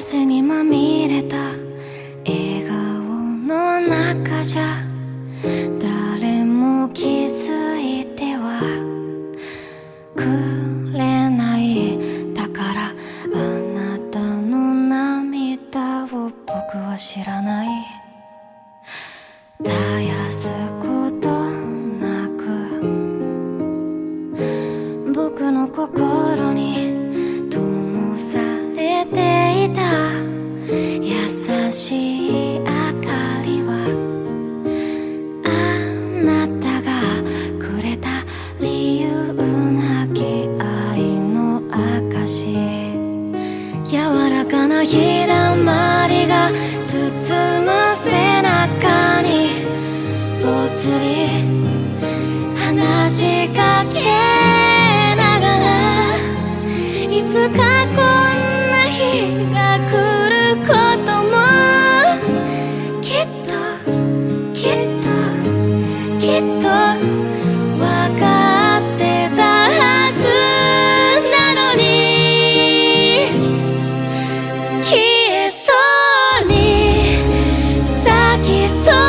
汗にまみれた。かな日だまりが包む背中にぽつり話しかけ きそう